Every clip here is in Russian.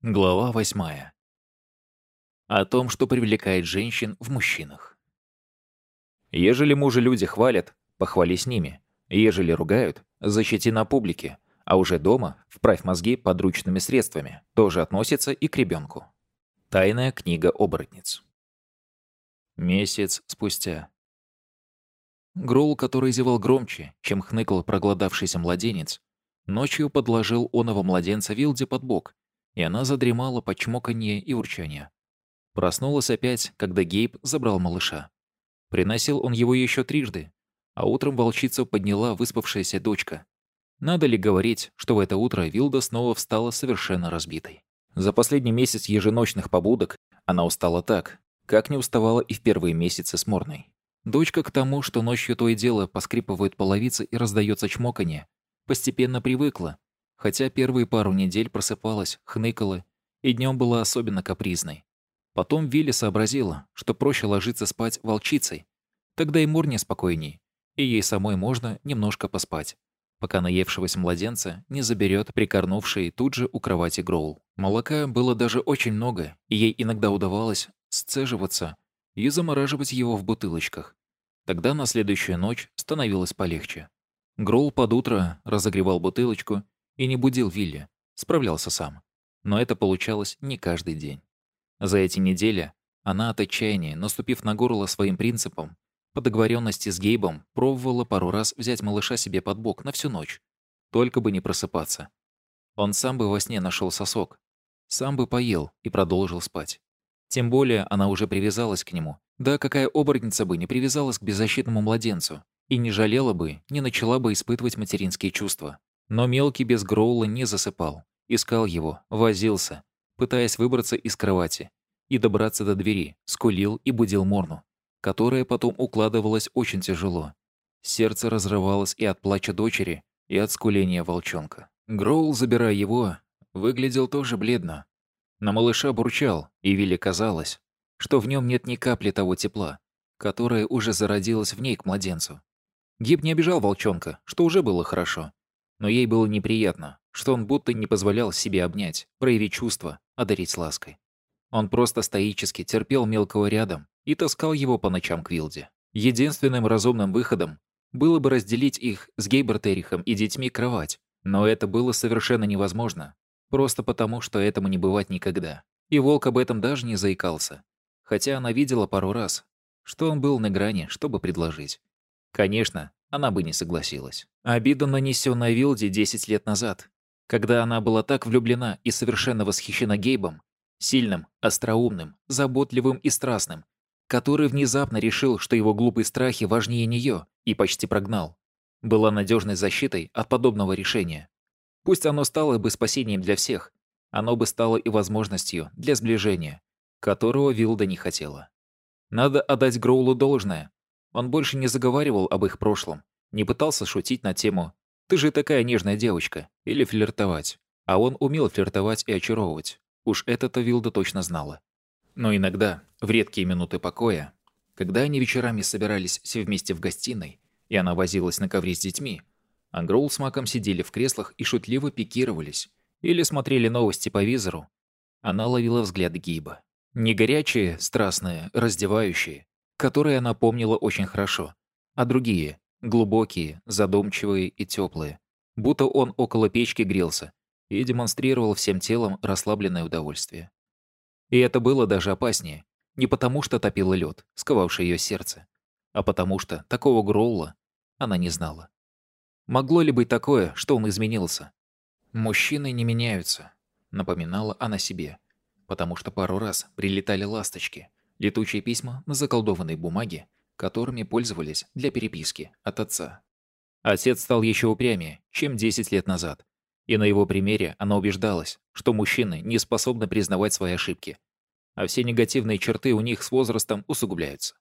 Глава восьмая. О том, что привлекает женщин в мужчинах. Ежели мужа люди хвалят, похвали с ними. Ежели ругают, защити на публике. А уже дома вправь мозги подручными средствами. Тоже относится и к ребенку. Тайная книга оборотниц. Месяц спустя. Грол, который зевал громче, чем хныкал проголодавшийся младенец, ночью подложил оного младенца Вилде под бок и она задремала под чмоканье и урчание. Проснулась опять, когда Гейб забрал малыша. Приносил он его еще трижды, а утром волчицу подняла выспавшаяся дочка. Надо ли говорить, что в это утро Вилда снова встала совершенно разбитой. За последний месяц еженочных побудок она устала так, как не уставала и в первые месяцы с Морной. Дочка к тому, что ночью то и дело поскрипывают половицы и раздается чмоканье, постепенно привыкла хотя первые пару недель просыпалась, хныкала, и днем была особенно капризной. Потом Вилли сообразила, что проще ложиться спать волчицей, тогда и Мурне спокойней, и ей самой можно немножко поспать, пока наевшегося младенца не заберет прикорнувший тут же у кровати Гроул. Молока было даже очень много, и ей иногда удавалось сцеживаться и замораживать его в бутылочках. Тогда на следующую ночь становилось полегче. Гроул под утро разогревал бутылочку и не будил Вилли, справлялся сам. Но это получалось не каждый день. За эти недели она от отчаяния, наступив на горло своим принципом, по договоренности с Гейбом пробовала пару раз взять малыша себе под бок на всю ночь, только бы не просыпаться. Он сам бы во сне нашел сосок, сам бы поел и продолжил спать. Тем более она уже привязалась к нему. Да какая оборотница бы не привязалась к беззащитному младенцу и не жалела бы, не начала бы испытывать материнские чувства. Но мелкий без Гроула не засыпал. Искал его, возился, пытаясь выбраться из кровати и добраться до двери, скулил и будил Морну, которая потом укладывалась очень тяжело. Сердце разрывалось и от плача дочери, и от скуления волчонка. Гроул, забирая его, выглядел тоже бледно. На малыша бурчал, и Вилли казалось, что в нем нет ни капли того тепла, которое уже зародилось в ней к младенцу. Гиб не обижал волчонка, что уже было хорошо. Но ей было неприятно, что он будто не позволял себе обнять, проявить чувства, одарить лаской. Он просто стоически терпел мелкого рядом и таскал его по ночам к Вилде. Единственным разумным выходом было бы разделить их с Гейбертерихом и детьми кровать, но это было совершенно невозможно, просто потому, что этому не бывать никогда. И Волк об этом даже не заикался, хотя она видела пару раз, что он был на грани, чтобы предложить. Конечно, она бы не согласилась. Обида, нанесенная Вилде 10 лет назад, когда она была так влюблена и совершенно восхищена Гейбом, сильным, остроумным, заботливым и страстным, который внезапно решил, что его глупые страхи важнее нее, и почти прогнал, была надежной защитой от подобного решения. Пусть оно стало бы спасением для всех, оно бы стало и возможностью для сближения, которого Вилда не хотела. Надо отдать Гроулу должное. Он больше не заговаривал об их прошлом, не пытался шутить на тему «ты же такая нежная девочка» или флиртовать. А он умел флиртовать и очаровывать. Уж это-то Вилда точно знала. Но иногда, в редкие минуты покоя, когда они вечерами собирались все вместе в гостиной, и она возилась на ковре с детьми, а Гроул с Маком сидели в креслах и шутливо пикировались или смотрели новости по визору, она ловила взгляд Гиба. Не горячие, страстные, раздевающие, которые она помнила очень хорошо, а другие, глубокие, задумчивые и теплые, будто он около печки грелся и демонстрировал всем телом расслабленное удовольствие. И это было даже опаснее, не потому что топило лед, сковавший ее сердце, а потому что такого Гроула она не знала. Могло ли быть такое, что он изменился? «Мужчины не меняются», — напоминала она себе, потому что пару раз прилетали ласточки, летучие письма на заколдованной бумаге, которыми пользовались для переписки от отца. Отец стал еще упрямее, чем 10 лет назад. И на его примере она убеждалась, что мужчины не способны признавать свои ошибки, а все негативные черты у них с возрастом усугубляются.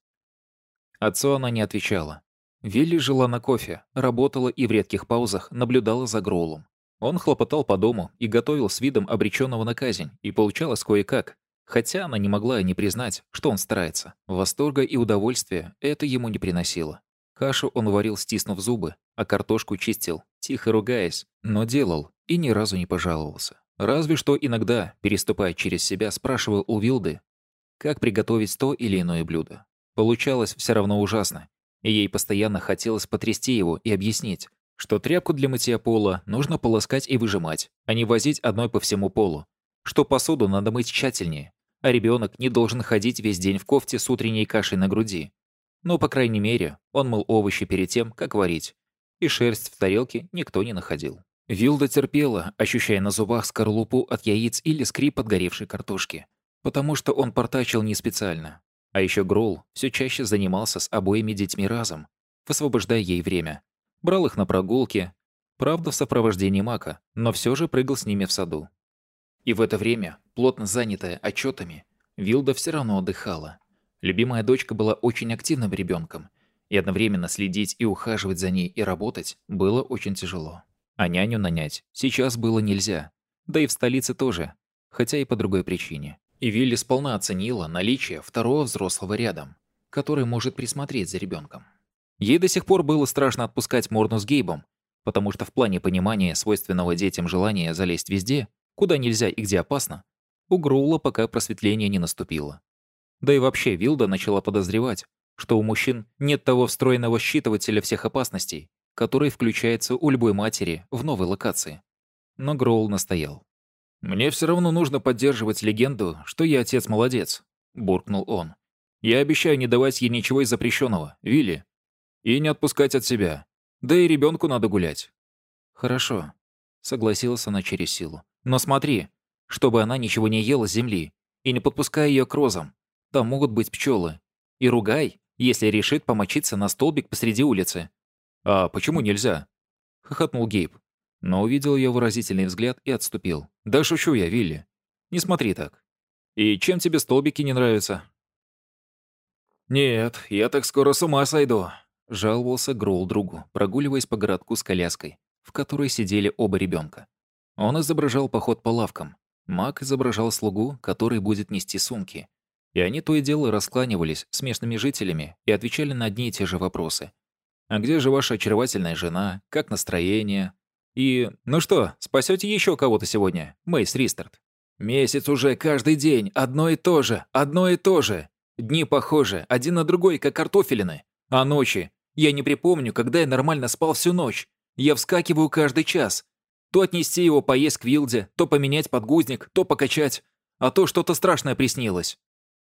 Отцу она не отвечала. Вилли жила на кофе, работала и в редких паузах наблюдала за Гроулом. Он хлопотал по дому и готовил с видом обреченного на казнь, и получалось кое-как, Хотя она не могла не признать, что он старается. Восторга и удовольствия это ему не приносило. Кашу он варил, стиснув зубы, а картошку чистил, тихо ругаясь, но делал и ни разу не пожаловался. Разве что иногда, переступая через себя, спрашивал у Вилды, как приготовить то или иное блюдо. Получалось все равно ужасно, и ей постоянно хотелось потрясти его и объяснить, что тряпку для мытья пола нужно полоскать и выжимать, а не возить одной по всему полу, что посуду надо мыть тщательнее, а ребенок не должен ходить весь день в кофте с утренней кашей на груди. Но, по крайней мере, он мыл овощи перед тем, как варить, и шерсть в тарелке никто не находил. Вилда терпела, ощущая на зубах скорлупу от яиц или скрип подгоревшей картошки, потому что он портачил не специально. А еще Гроул все чаще занимался с обоими детьми разом, высвобождая ей время. Брал их на прогулки, правда в сопровождении Мака, но все же прыгал с ними в саду. И в это время, плотно занятая отчетами, Вилда все равно отдыхала. Любимая дочка была очень активным ребенком, и одновременно следить и ухаживать за ней и работать было очень тяжело. А няню нанять сейчас было нельзя, да и в столице тоже, хотя и по другой причине. И Вилли сполна оценила наличие второго взрослого рядом, который может присмотреть за ребенком. Ей до сих пор было страшно отпускать Морну с Гейбом, потому что в плане понимания свойственного детям желания залезть везде, куда нельзя и где опасно, у Грула пока просветление не наступило. Да и вообще Вилда начала подозревать, что у мужчин нет того встроенного считывателя всех опасностей, который включается у любой матери в новой локации. Но Гроул настоял. «Мне все равно нужно поддерживать легенду, что я отец-молодец», — буркнул он. «Я обещаю не давать ей ничего из запрещенного, Вилли. И не отпускать от себя. Да и ребенку надо гулять». «Хорошо», — согласилась она через силу. Но смотри, чтобы она ничего не ела с земли, и не подпускай ее к розам. Там могут быть пчелы. И ругай, если решит помочиться на столбик посреди улицы. «А почему нельзя?» — хохотнул Гейб. Но увидел ее выразительный взгляд и отступил. «Да шучу я, Вилли. Не смотри так. И чем тебе столбики не нравятся?» «Нет, я так скоро с ума сойду», — жаловался Гроул другу, прогуливаясь по городку с коляской, в которой сидели оба ребенка. Он изображал поход по лавкам. Маг изображал слугу, который будет нести сумки. И они то и дело раскланивались с местными жителями и отвечали на одни и те же вопросы. «А где же ваша очаровательная жена? Как настроение?» И «Ну что, спасете еще кого-то сегодня, Мейс Ристард?» «Месяц уже каждый день, одно и то же, одно и то же. Дни похожи, один на другой, как картофелины. А ночи? Я не припомню, когда я нормально спал всю ночь. Я вскакиваю каждый час, то отнести его поесть к Вилде, то поменять подгузник, то покачать. А то что-то страшное приснилось.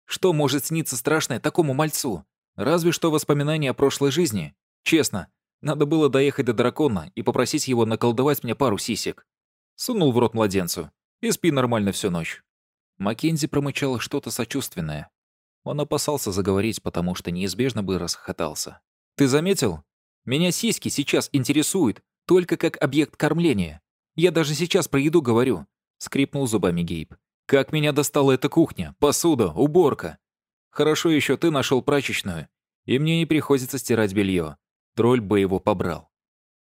Что может сниться страшное такому мальцу? Разве что воспоминания о прошлой жизни. Честно, надо было доехать до дракона и попросить его наколдовать мне пару сисек. Сунул в рот младенцу. И спи нормально всю ночь. Маккензи промычал что-то сочувственное. Он опасался заговорить, потому что неизбежно бы расхохотался. «Ты заметил? Меня сиськи сейчас интересуют, только как объект кормления. Я даже сейчас про еду говорю», — скрипнул зубами Гейб. «Как меня достала эта кухня, посуда, уборка. Хорошо еще ты нашел прачечную, и мне не приходится стирать белье. Тролль бы его побрал.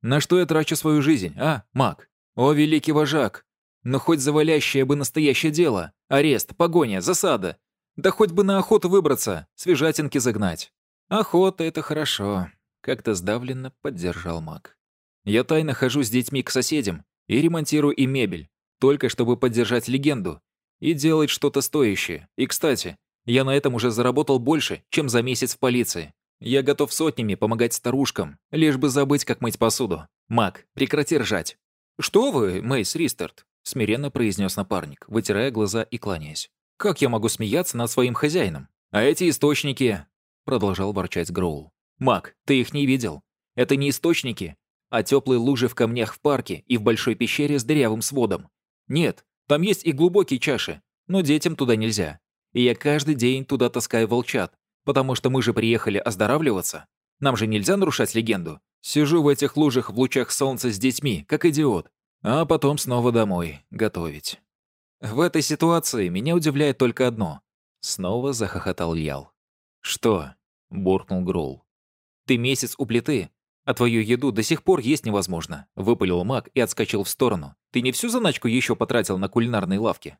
На что я трачу свою жизнь, а, маг? О, великий вожак! Но хоть завалящее бы настоящее дело. Арест, погоня, засада. Да хоть бы на охоту выбраться, свежатинки загнать. Охота — это хорошо. Как-то сдавленно поддержал маг. Я тайно хожу с детьми к соседям, и ремонтирую и мебель, только чтобы поддержать легенду и делать что-то стоящее. И, кстати, я на этом уже заработал больше, чем за месяц в полиции. Я готов сотнями помогать старушкам, лишь бы забыть, как мыть посуду. Мак, прекрати ржать. «Что вы, Мейс Ристард?» — смиренно произнес напарник, вытирая глаза и кланяясь. «Как я могу смеяться над своим хозяином? А эти источники...» — продолжал ворчать Гроул. «Мак, ты их не видел. Это не источники, а теплые лужи в камнях в парке и в большой пещере с дырявым сводом. Нет, там есть и глубокие чаши, но детям туда нельзя. И я каждый день туда таскаю волчат, потому что мы же приехали оздоравливаться. Нам же нельзя нарушать легенду. Сижу в этих лужах в лучах солнца с детьми, как идиот. А потом снова домой, готовить. В этой ситуации меня удивляет только одно. Снова захохотал Ял. «Что?» – буркнул Гроул. «Ты месяц у плиты, «А твою еду до сих пор есть невозможно», — выпалил маг и отскочил в сторону. «Ты не всю заначку еще потратил на кулинарной лавке?»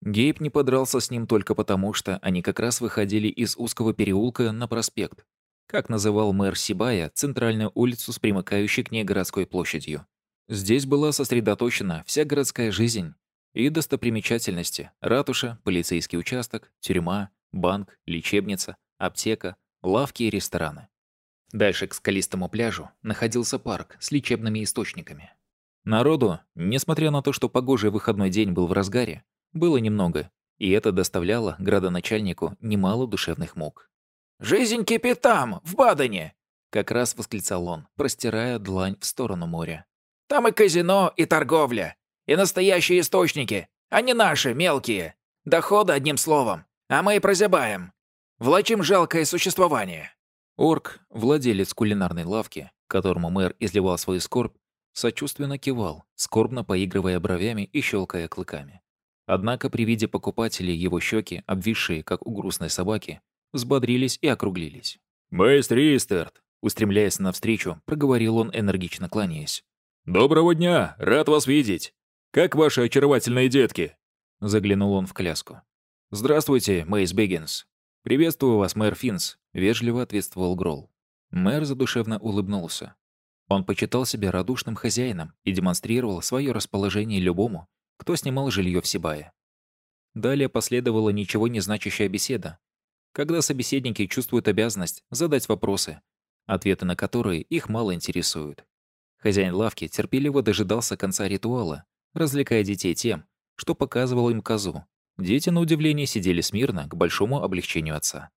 Гейб не подрался с ним только потому, что они как раз выходили из узкого переулка на проспект, как называл мэр Сибая центральную улицу с примыкающей к ней городской площадью. Здесь была сосредоточена вся городская жизнь, И достопримечательности – ратуша, полицейский участок, тюрьма, банк, лечебница, аптека, лавки и рестораны. Дальше к скалистому пляжу находился парк с лечебными источниками. Народу, несмотря на то, что погожий выходной день был в разгаре, было немного, и это доставляло градоначальнику немало душевных мук. «Жизнь кипит там, в Бадене!» Как раз восклицал он, простирая длань в сторону моря. «Там и казино, и торговля, и настоящие источники, а не наши, мелкие. Доходы, одним словом. А мы и прозябаем. Влачим жалкое существование». Орк, владелец кулинарной лавки, которому мэр изливал свою скорбь, сочувственно кивал, скорбно поигрывая бровями и щелкая клыками. Однако при виде покупателей его щеки, обвисшие, как у грустной собаки, взбодрились и округлились. «Мэйст Ристерт!» Устремляясь навстречу, проговорил он, энергично кланяясь. «Доброго дня! Рад вас видеть! Как ваши очаровательные детки?» Заглянул он в коляску. «Здравствуйте, Мэйс Бэггинс. Приветствую вас, мэр Финс», — вежливо ответствовал Гролл. Мэр задушевно улыбнулся. Он почитал себя радушным хозяином и демонстрировал свое расположение любому, кто снимал жилье в Сибае. Далее последовала ничего не значащая беседа, когда собеседники чувствуют обязанность задать вопросы, ответы на которые их мало интересуют. Хозяин лавки терпеливо дожидался конца ритуала, развлекая детей тем, что показывал им козу. Дети, на удивление, сидели смирно к большому облегчению отца.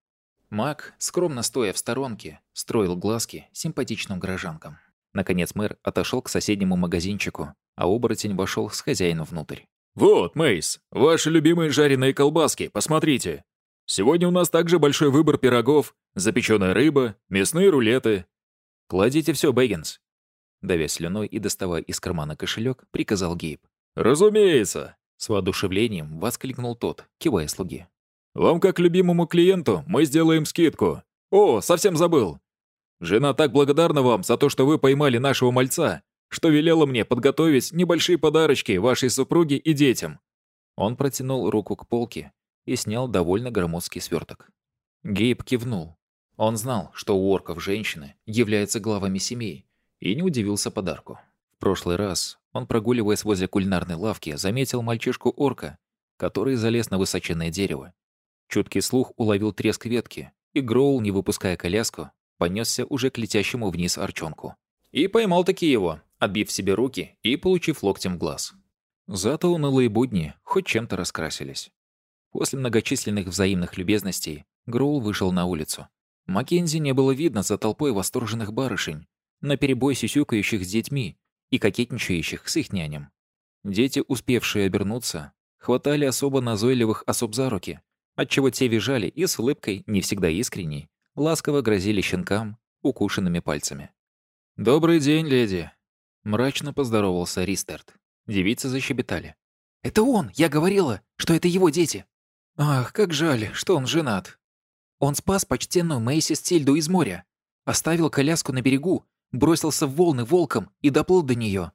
Маг, скромно стоя в сторонке, строил глазки симпатичным горожанкам. Наконец мэр отошел к соседнему магазинчику, а оборотень вошел с хозяином внутрь. «Вот, Мейс, ваши любимые жареные колбаски, посмотрите. Сегодня у нас также большой выбор пирогов, запеченная рыба, мясные рулеты. Кладите все, Бэггинс. Давя слюной и доставая из кармана кошелек, приказал Гейб. «Разумеется!» С воодушевлением воскликнул тот, кивая слуги. «Вам, как любимому клиенту, мы сделаем скидку. О, совсем забыл. Жена так благодарна вам за то, что вы поймали нашего мальца, что велела мне подготовить небольшие подарочки вашей супруге и детям». Он протянул руку к полке и снял довольно громоздкий сверток. Гейб кивнул. Он знал, что у орков женщины являются главами семей, и не удивился подарку. В прошлый раз он, прогуливаясь возле кулинарной лавки, заметил мальчишку-орка, который залез на высоченное дерево. Чуткий слух уловил треск ветки, и Гроул, не выпуская коляску, понесся уже к летящему вниз арчонку. И поймал-таки его, отбив себе руки и получив локтем в глаз. Зато унылые будни хоть чем-то раскрасились. После многочисленных взаимных любезностей Гроул вышел на улицу. Маккензи не было видно за толпой восторженных барышень, наперебой сюсюкающих с детьми и кокетничающих с их няням. Дети, успевшие обернуться, хватали особо назойливых особ за руки, отчего те визжали и с улыбкой, не всегда искренней, ласково грозили щенкам укушенными пальцами. «Добрый день, леди!» Мрачно поздоровался Ристерт. Девицы защебетали. «Это он! Я говорила, что это его дети!» Ах, как жаль, что он женат. Он спас почтенную Мэйсис Тильду из моря, оставил коляску на берегу, бросился в волны волком и доплыл до нее.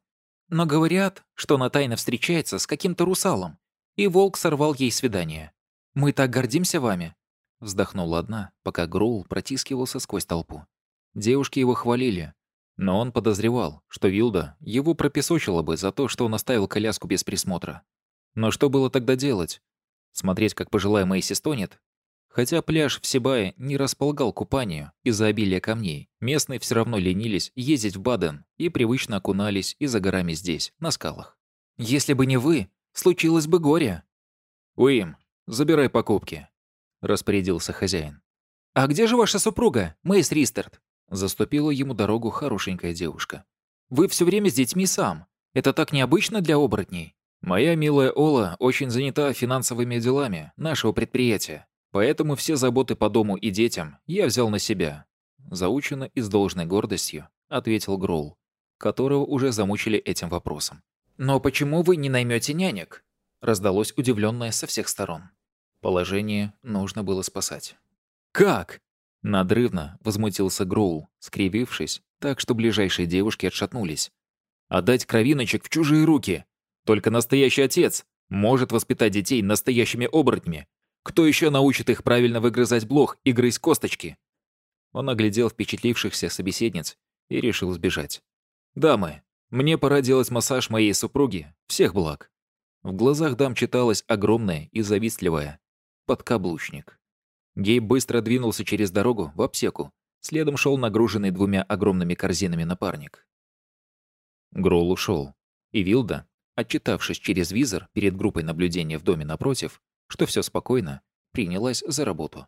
Но говорят, что она тайно встречается с каким-то русалом, и волк сорвал ей свидание. Мы так гордимся вами. Вздохнула одна, пока Грул протискивался сквозь толпу. Девушки его хвалили, но он подозревал, что Вилда его пропесочила бы за то, что он оставил коляску без присмотра. Но что было тогда делать? Смотреть, как пожилая Мэйси стонет? Хотя пляж в Сибае не располагал купанию из-за обилия камней, местные все равно ленились ездить в Баден и привычно окунались и за горами здесь, на скалах. «Если бы не вы, случилось бы горе». «Уим, забирай покупки», — распорядился хозяин. «А где же ваша супруга, Мэйс Ристерт?» Заступила ему дорогу хорошенькая девушка. «Вы все время с детьми сам. Это так необычно для оборотней». Моя милая Ола очень занята финансовыми делами нашего предприятия, поэтому все заботы по дому и детям я взял на себя. Заучено и с должной гордостью, ответил Гроул, которого уже замучили этим вопросом. «Но почему вы не наймете нянек?» раздалось удивленное со всех сторон. Положение нужно было спасать. «Как?» Надрывно возмутился Гроул, скривившись, так что ближайшие девушки отшатнулись. «Отдать кровиночек в чужие руки! Только настоящий отец может воспитать детей настоящими оборотнями. Кто еще научит их правильно выгрызать блох и грызть косточки? Он оглядел впечатлившихся собеседниц и решил сбежать. «Дамы, мне пора делать массаж моей супруги. Всех благ». В глазах дам читалось огромное и завистливое. Подкаблучник. Гейб быстро двинулся через дорогу в аптеку. Следом шел нагруженный двумя огромными корзинами напарник. Грол ушел. И Вилда, отчитавшись через визор перед группой наблюдения в доме напротив, что все спокойно, принялась за работу.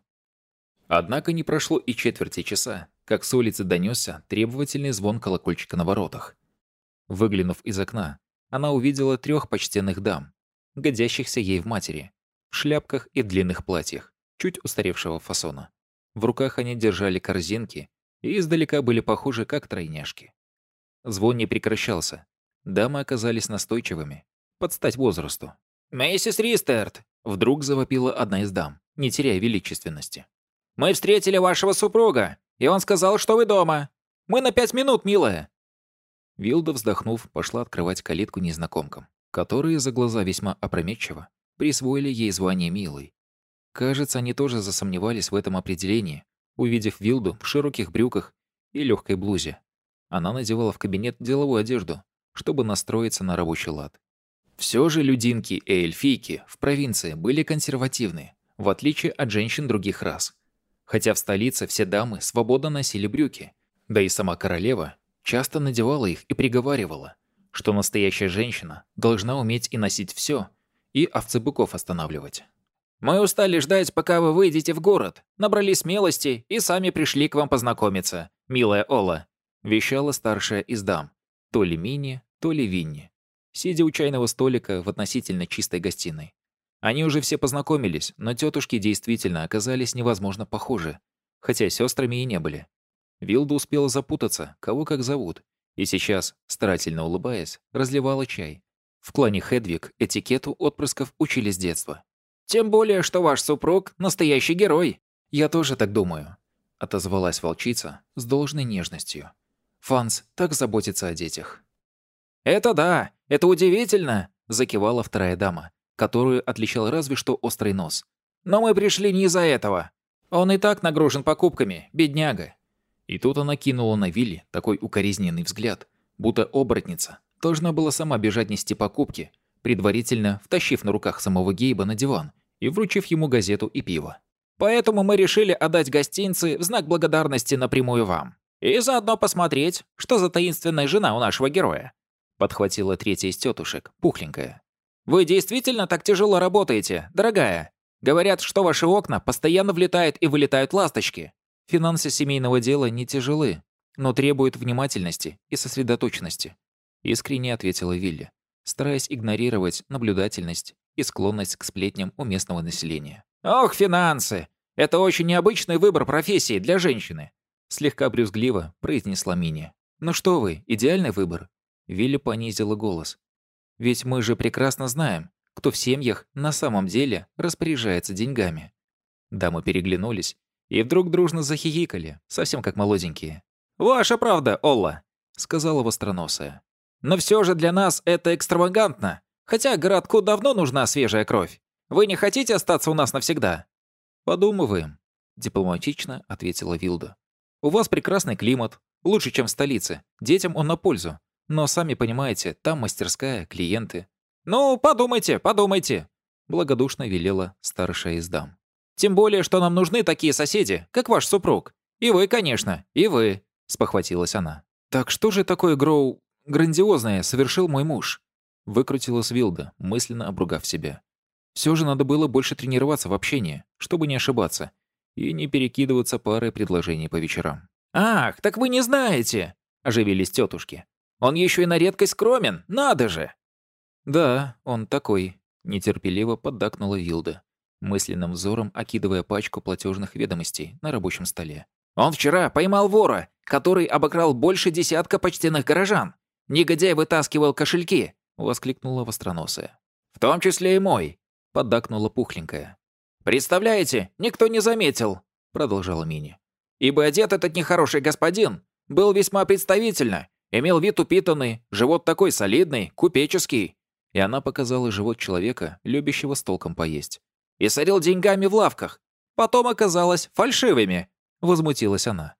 Однако не прошло и четверти часа, как с улицы донесся требовательный звон колокольчика на воротах. Выглянув из окна, она увидела трех почтенных дам, годящихся ей в матери, в шляпках и длинных платьях, чуть устаревшего фасона. В руках они держали корзинки и издалека были похожи как тройняшки. Звон не прекращался. Дамы оказались настойчивыми, под стать возрасту. «Миссис Ристерт!» — вдруг завопила одна из дам, не теряя величественности. «Мы встретили вашего супруга, и он сказал, что вы дома. Мы на пять минут, милая!» Вилда, вздохнув, пошла открывать калитку незнакомкам, которые за глаза весьма опрометчиво присвоили ей звание «милой». Кажется, они тоже засомневались в этом определении, увидев Вилду в широких брюках и легкой блузе. Она надевала в кабинет деловую одежду, чтобы настроиться на рабочий лад. Все же людинки и эльфийки в провинции были консервативны, в отличие от женщин других рас. Хотя в столице все дамы свободно носили брюки, да и сама королева часто надевала их и приговаривала, что настоящая женщина должна уметь и носить все, и овцебыков останавливать. «Мы устали ждать, пока вы выйдете в город, набрали смелости и сами пришли к вам познакомиться, милая Ола», вещала старшая из дам, то ли Мини, то ли Винни, сидя у чайного столика в относительно чистой гостиной. Они уже все познакомились, но тетушки действительно оказались невозможно похожи, хотя сестрами и не были. Вилда успела запутаться, кого как зовут, и сейчас, старательно улыбаясь, разливала чай. В клане Хедвиг этикету отпрысков учили с детства. «Тем более, что ваш супруг — настоящий герой». «Я тоже так думаю», — отозвалась волчица с должной нежностью. «Фанс так заботится о детях». «Это да, это удивительно», — закивала вторая дама, которую отличал разве что острый нос. «Но мы пришли не из-за этого. Он и так нагружен покупками, бедняга». И тут она кинула на Вилли такой укоризненный взгляд, будто оборотница должна была сама бежать нести покупки, предварительно втащив на руках самого Гейба на диван и вручив ему газету и пиво. «Поэтому мы решили отдать гостинцы в знак благодарности напрямую вам. И заодно посмотреть, что за таинственная жена у нашего героя», подхватила третья из тетушек, пухленькая. «Вы действительно так тяжело работаете, дорогая? Говорят, что ваши окна постоянно влетают и вылетают ласточки. Финансы семейного дела не тяжелы, но требуют внимательности и сосредоточенности. Искренне ответила Вилли, стараясь игнорировать наблюдательность и склонность к сплетням у местного населения. «Ох, финансы! Это очень необычный выбор профессии для женщины!» Слегка брюзгливо произнесла Мини. «Ну что вы, идеальный выбор!» Вилли понизила голос. «Ведь мы же прекрасно знаем, кто в семьях на самом деле распоряжается деньгами». Дамы переглянулись и вдруг дружно захихикали, совсем как молоденькие. «Ваша правда, Олла», — сказала востроносая. «Но все же для нас это экстравагантно, хотя городку давно нужна свежая кровь. Вы не хотите остаться у нас навсегда?» «Подумываем», — дипломатично ответила Вилда. «У вас прекрасный климат, лучше, чем в столице. Детям он на пользу. Но, сами понимаете, там мастерская, клиенты». «Ну, подумайте, подумайте», — благодушно велела старшая из дам. Тем более, что нам нужны такие соседи, как ваш супруг. И вы, конечно, и вы», — спохватилась она. «Так что же такое, Гроу, грандиозное совершил мой муж?» Выкрутилась Вилда, мысленно обругав себя. Все же надо было больше тренироваться в общении, чтобы не ошибаться, и не перекидываться парой предложений по вечерам. «Ах, так вы не знаете!» — оживились тетушки. «Он еще и на редкость скромен, надо же!» «Да, он такой», — нетерпеливо поддакнула Вилда мысленным взором окидывая пачку платежных ведомостей на рабочем столе. «Он вчера поймал вора, который обокрал больше десятка почтенных горожан. Негодяй вытаскивал кошельки!» — воскликнула востроносая. «В том числе и мой!» — поддакнула пухленькая. «Представляете, никто не заметил!» — продолжала Мини. «Ибо одет этот нехороший господин был весьма представительно, имел вид упитанный, живот такой солидный, купеческий». И она показала живот человека, любящего с толком поесть и сорил деньгами в лавках. Потом оказалось фальшивыми», — возмутилась она.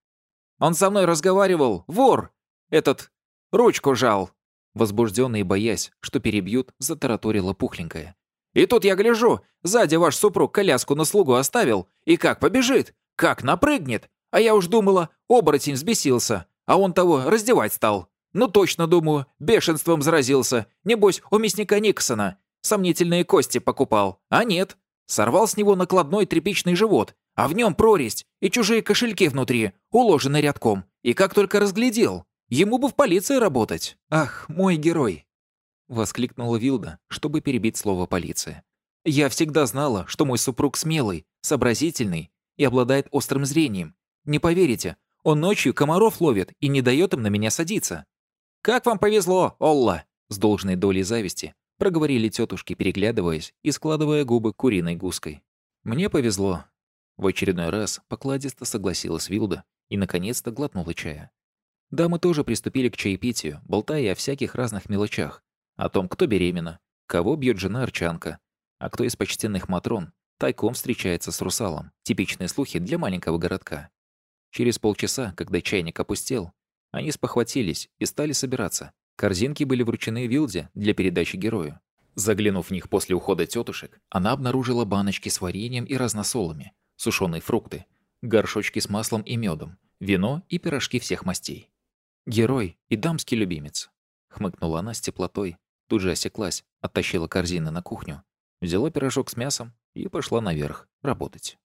«Он со мной разговаривал, вор! Этот, ручку жал. Возбуждённая и боясь, что перебьют, затараторила пухленькая. «И тут я гляжу, сзади ваш супруг коляску на слугу оставил, и как побежит, как напрыгнет. А я уж думала, оборотень взбесился, а он того раздевать стал. Ну точно, думаю, бешенством заразился. Небось, у мясника Никсона. Сомнительные кости покупал. А нет. Сорвал с него накладной тряпичный живот, а в нем прорезь и чужие кошельки внутри, уложены рядком. И как только разглядел, ему бы в полиции работать. Ах, мой герой!» Воскликнула Вилда, чтобы перебить слово «полиция». «Я всегда знала, что мой супруг смелый, сообразительный и обладает острым зрением. Не поверите, он ночью комаров ловит и не дает им на меня садиться. «Как вам повезло, Олла!» С должной долей зависти проговорили тетушки, переглядываясь и складывая губы куриной гуской. «Мне повезло». В очередной раз покладисто согласилась Вилда и, наконец-то, глотнула чая. Дамы тоже приступили к чаепитию, болтая о всяких разных мелочах. О том, кто беременна, кого бьет жена Арчанка, а кто из почтенных матрон тайком встречается с русалом. Типичные слухи для маленького городка. Через полчаса, когда чайник опустел, они спохватились и стали собираться. Корзинки были вручены Вилде для передачи герою. Заглянув в них после ухода тетушек, она обнаружила баночки с вареньем и разносолами, сушеные фрукты, горшочки с маслом и медом, вино и пирожки всех мастей. «Герой и дамский любимец», — хмыкнула она с теплотой, тут же осеклась, оттащила корзины на кухню, взяла пирожок с мясом и пошла наверх работать.